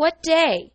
What day?